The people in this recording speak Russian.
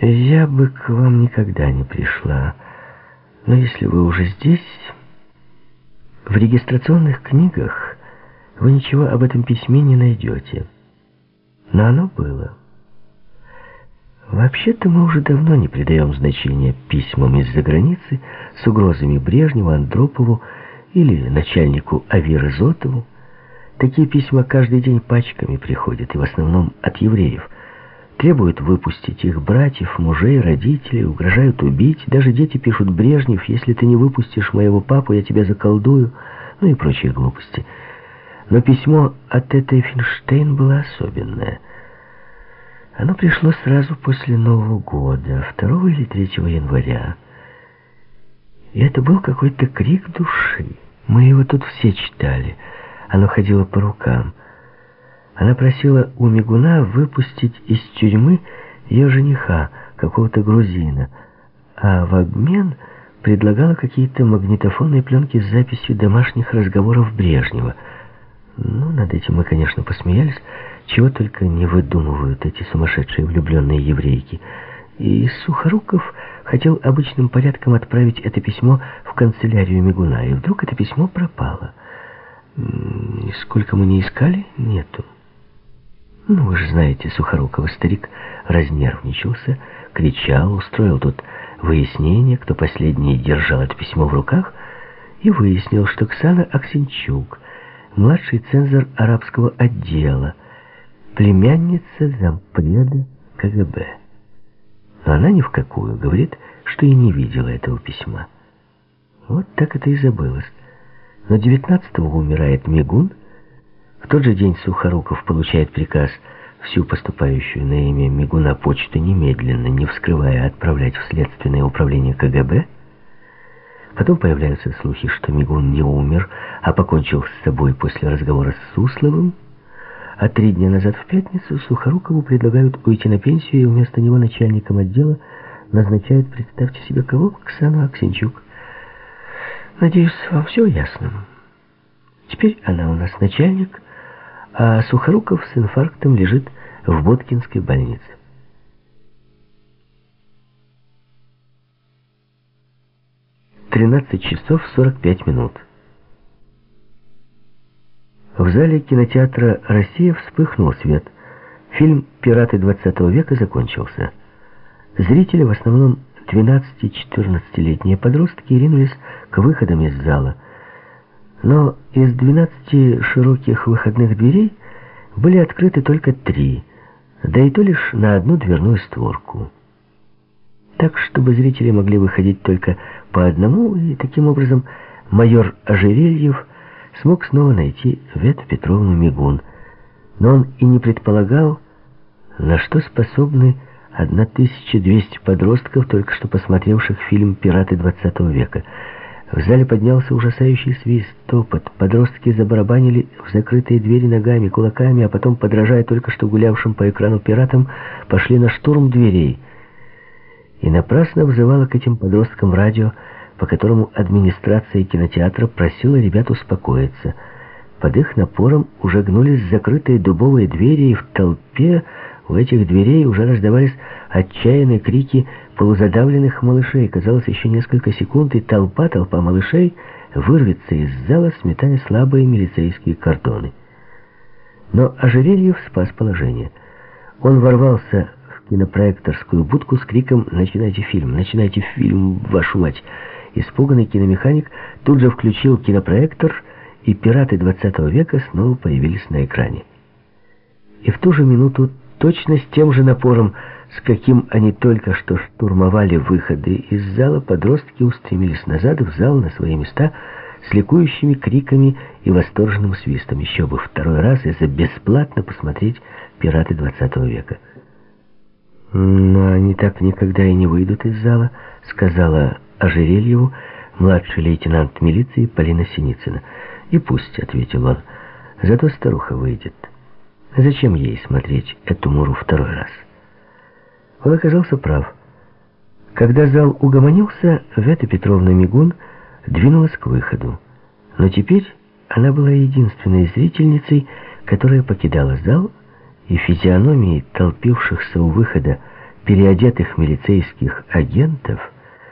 Я бы к вам никогда не пришла. Но если вы уже здесь, в регистрационных книгах вы ничего об этом письме не найдете. Но оно было. Вообще-то мы уже давно не придаем значения письмам из-за границы с угрозами Брежневу, Андропову или начальнику Авиры Зотову. Такие письма каждый день пачками приходят, и в основном от евреев. Требуют выпустить их братьев, мужей, родителей, угрожают убить. Даже дети пишут Брежнев, если ты не выпустишь моего папу, я тебя заколдую, ну и прочие глупости. Но письмо от этой Финштейн было особенное. Оно пришло сразу после Нового года, 2 или 3 января. И это был какой-то крик души. Мы его тут все читали. Оно ходило по рукам. Она просила у Мигуна выпустить из тюрьмы ее жениха, какого-то грузина, а в обмен предлагала какие-то магнитофонные пленки с записью домашних разговоров Брежнева. Ну, над этим мы, конечно, посмеялись, чего только не выдумывают эти сумасшедшие влюбленные еврейки. И Сухоруков хотел обычным порядком отправить это письмо в канцелярию Мигуна, и вдруг это письмо пропало. Сколько мы не искали, нету. Ну, вы же знаете, Сухорукова старик разнервничался, кричал, устроил тут выяснение, кто последний держал это письмо в руках, и выяснил, что Ксана Аксенчук, младший цензор арабского отдела, племянница зампреда КГБ. Но она ни в какую говорит, что и не видела этого письма. Вот так это и забылось. Но 19-го умирает Мигун, в тот же день Сухоруков получает приказ всю поступающую на имя Мигуна почту немедленно, не вскрывая, отправлять в следственное управление КГБ. Потом появляются слухи, что Мигун не умер, а покончил с собой после разговора с Сусловым. А три дня назад в пятницу Сухорукову предлагают уйти на пенсию, и вместо него начальником отдела назначают, представьте себе, кого? Ксану Аксенчук. Надеюсь, вам все ясно. Теперь она у нас начальник, а Сухоруков с инфарктом лежит в Боткинской больнице. Тринадцать часов сорок пять минут. В зале кинотеатра «Россия» вспыхнул свет. Фильм «Пираты 20 века» закончился. Зрители, в основном 12-14-летние подростки, ринулись к выходам из зала – но из 12 широких выходных дверей были открыты только три, да и то лишь на одну дверную створку. Так, чтобы зрители могли выходить только по одному, и таким образом майор Ожерельев смог снова найти Вету Петровну Мигун. Но он и не предполагал, на что способны 1200 подростков, только что посмотревших фильм «Пираты 20 века». В зале поднялся ужасающий свист, топот. Подростки забарабанили в закрытые двери ногами, кулаками, а потом, подражая только что гулявшим по экрану пиратам, пошли на штурм дверей. И напрасно взывала к этим подросткам радио, по которому администрация кинотеатра просила ребят успокоиться. Под их напором уже гнулись закрытые дубовые двери, и в толпе у этих дверей уже раздавались отчаянные крики полузадавленных малышей. Казалось, еще несколько секунд, и толпа, толпа малышей вырвется из зала, сметая слабые милицейские кордоны. Но Ожерельев спас положение. Он ворвался в кинопроекторскую будку с криком «Начинайте фильм! Начинайте фильм, вашу мать!» Испуганный киномеханик тут же включил кинопроектор, и пираты 20 века снова появились на экране. И в ту же минуту, точно с тем же напором, с каким они только что штурмовали выходы из зала, подростки устремились назад в зал на свои места с ликующими криками и восторженным свистом. Еще бы второй раз и за бесплатно посмотреть «Пираты 20 века». «Но они так никогда и не выйдут из зала», — сказала Ожерельеву младший лейтенант милиции Полина Синицына. «И пусть», — ответил он, — «зато старуха выйдет. Зачем ей смотреть эту муру второй раз?» Он оказался прав. Когда зал угомонился, Вета Петровна Мигун двинулась к выходу. Но теперь она была единственной зрительницей, которая покидала зал, и физиономии толпившихся у выхода переодетых милицейских агентов